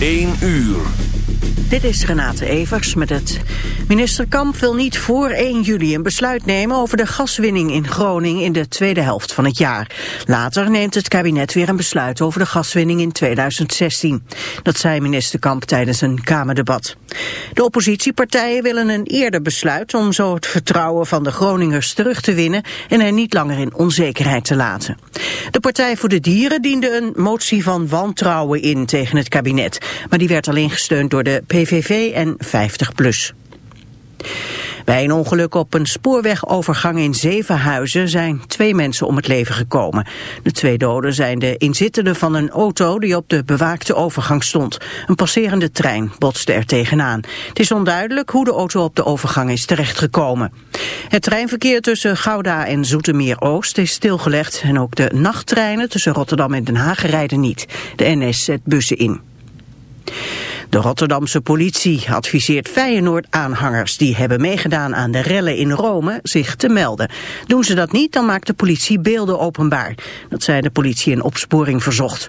1 uur. Dit is Renate Evers met het... Minister Kamp wil niet voor 1 juli een besluit nemen over de gaswinning in Groningen in de tweede helft van het jaar. Later neemt het kabinet weer een besluit over de gaswinning in 2016. Dat zei minister Kamp tijdens een Kamerdebat. De oppositiepartijen willen een eerder besluit om zo het vertrouwen van de Groningers terug te winnen en hen niet langer in onzekerheid te laten. De Partij voor de Dieren diende een motie van wantrouwen in tegen het kabinet, maar die werd alleen gesteund door de PVV en 50PLUS. Bij een ongeluk op een spoorwegovergang in Zevenhuizen zijn twee mensen om het leven gekomen. De twee doden zijn de inzittenden van een auto die op de bewaakte overgang stond. Een passerende trein botste er tegenaan. Het is onduidelijk hoe de auto op de overgang is terechtgekomen. Het treinverkeer tussen Gouda en Zoetermeer-Oost is stilgelegd en ook de nachttreinen tussen Rotterdam en Den Haag rijden niet. De NS zet bussen in. De Rotterdamse politie adviseert Feyenoord-aanhangers die hebben meegedaan aan de rellen in Rome zich te melden. Doen ze dat niet, dan maakt de politie beelden openbaar. Dat zei de politie in opsporing verzocht.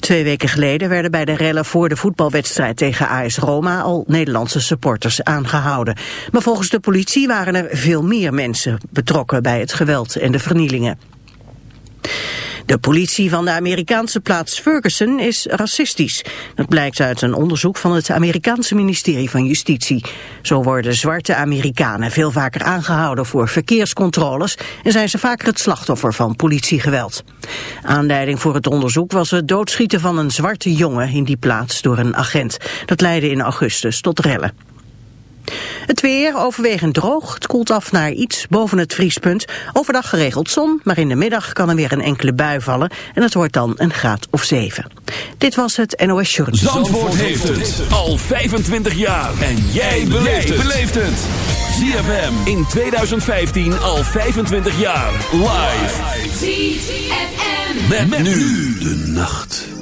Twee weken geleden werden bij de rellen voor de voetbalwedstrijd tegen AS Roma al Nederlandse supporters aangehouden. Maar volgens de politie waren er veel meer mensen betrokken bij het geweld en de vernielingen. De politie van de Amerikaanse plaats Ferguson is racistisch. Dat blijkt uit een onderzoek van het Amerikaanse ministerie van Justitie. Zo worden zwarte Amerikanen veel vaker aangehouden voor verkeerscontroles... en zijn ze vaker het slachtoffer van politiegeweld. Aanleiding voor het onderzoek was het doodschieten van een zwarte jongen in die plaats door een agent. Dat leidde in augustus tot rellen. Het weer overwegend droog. Het koelt af naar iets boven het vriespunt. Overdag geregeld zon, maar in de middag kan er weer een enkele bui vallen. En het wordt dan een graad of 7. Dit was het NOS Journal. Zandvoort, heeft het al 25 jaar. En jij beleeft het. ZFM in 2015 al 25 jaar. Live. ZFM. met nu de nacht.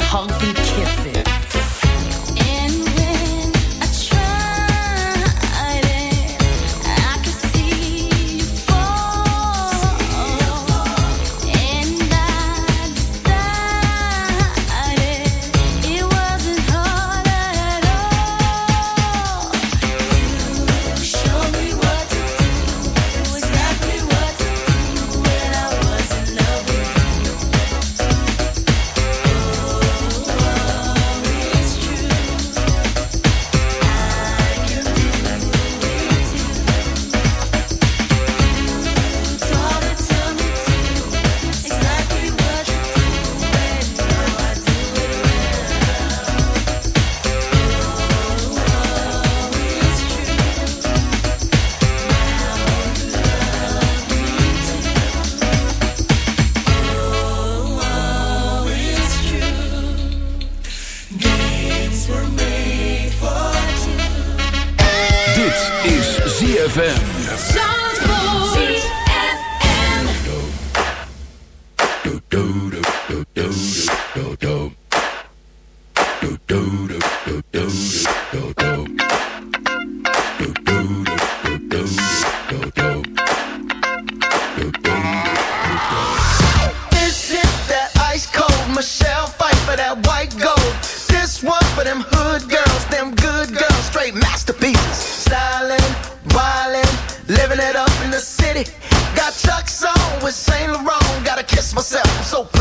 hugs and kisses.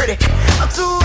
pretty. I'm too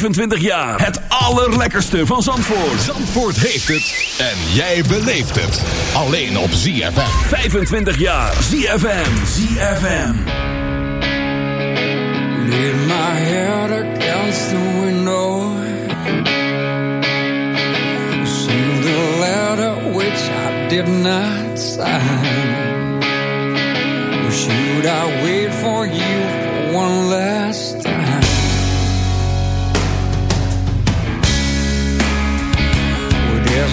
25 jaar. Het allerlekkerste van Zandvoort. Zandvoort heeft het. En jij beleeft het. Alleen op ZFM. 25 jaar. ZFM. ZFM. Lead my head against the window. See the letter which I did not sign. should I wait for you for one last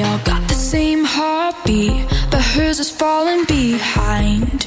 We all got the same heartbeat, but hers is falling behind.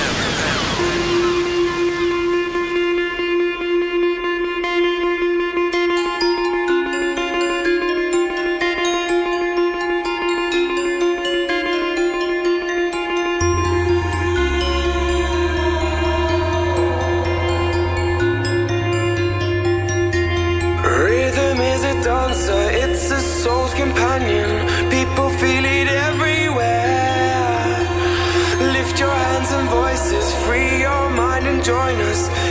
join us.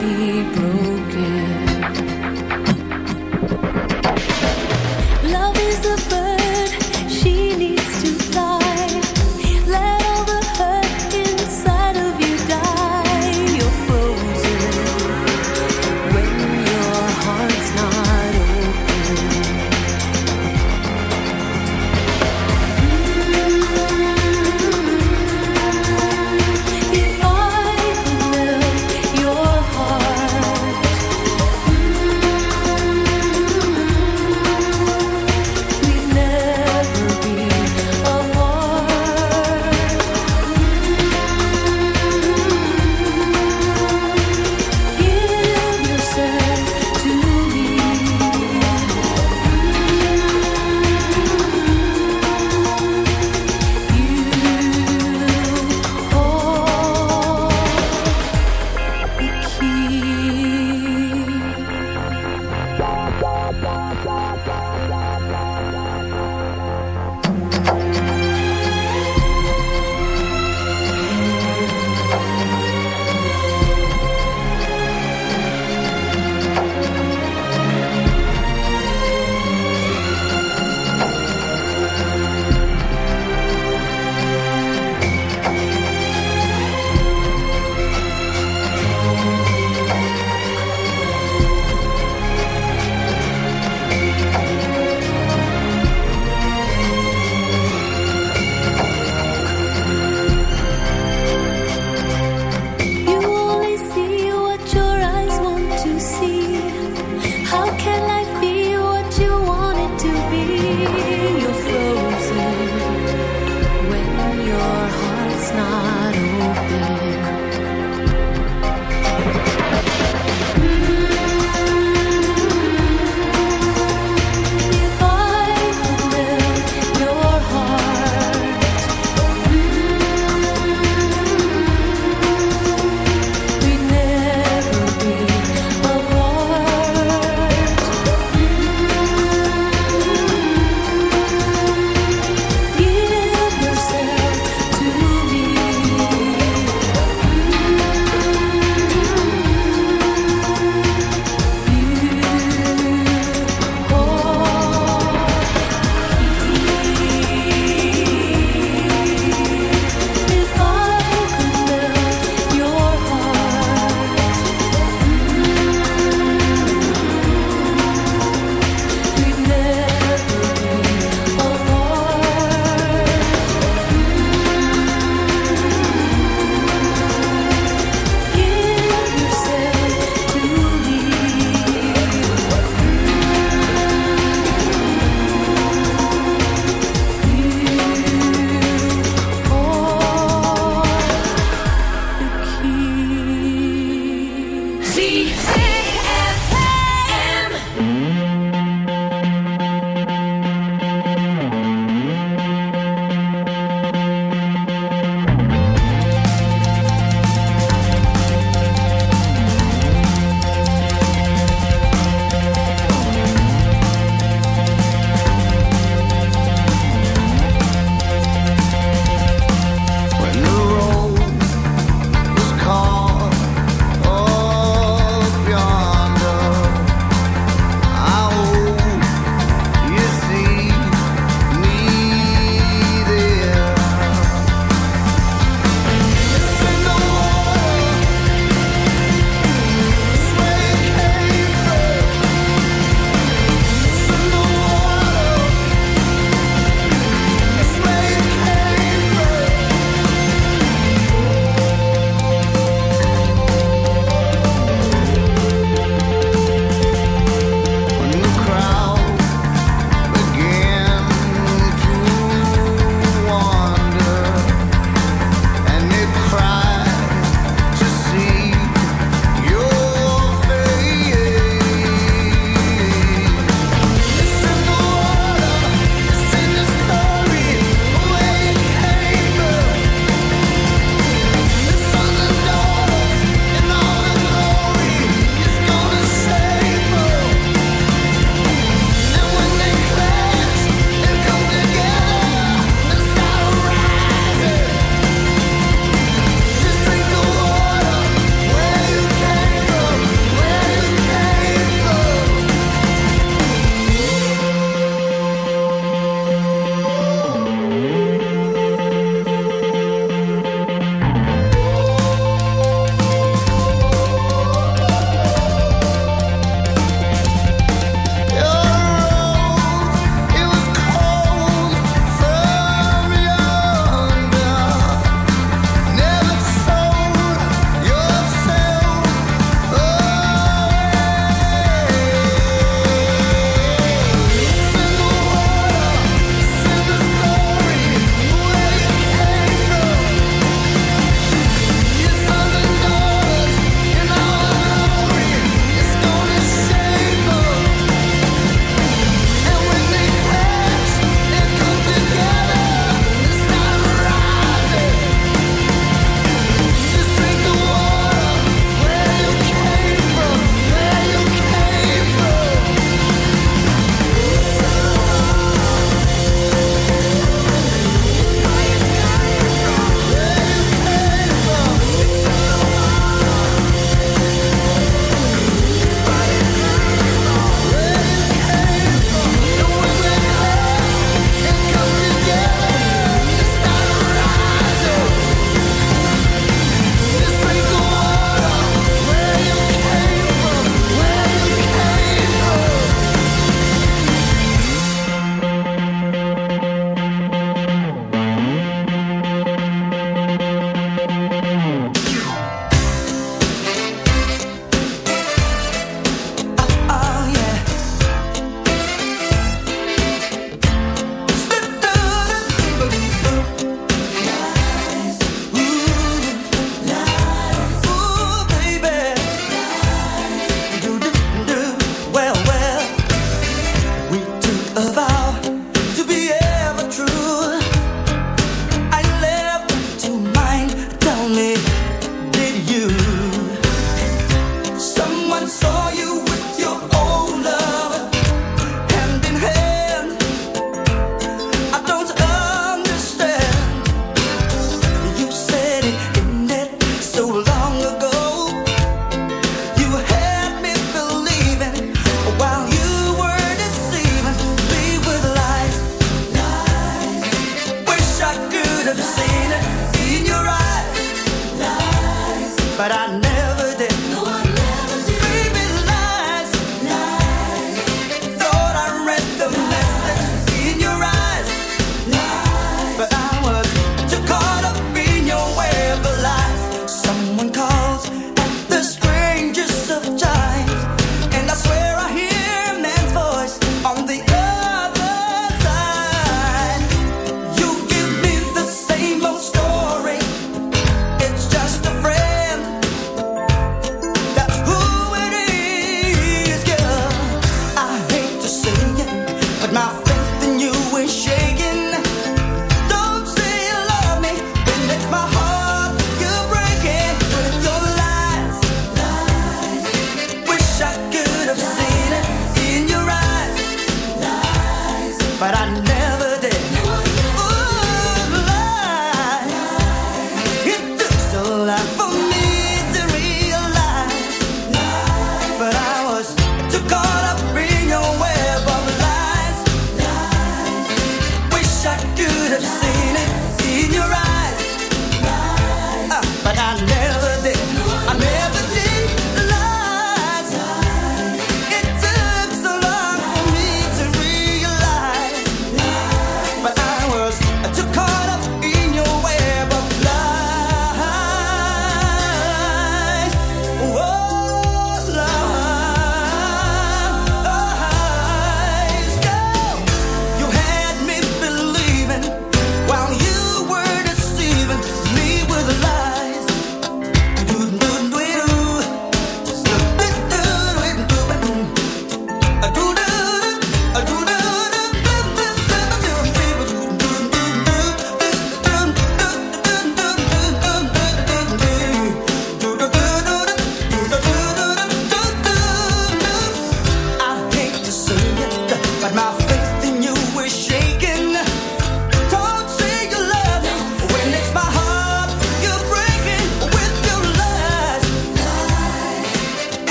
Be broken.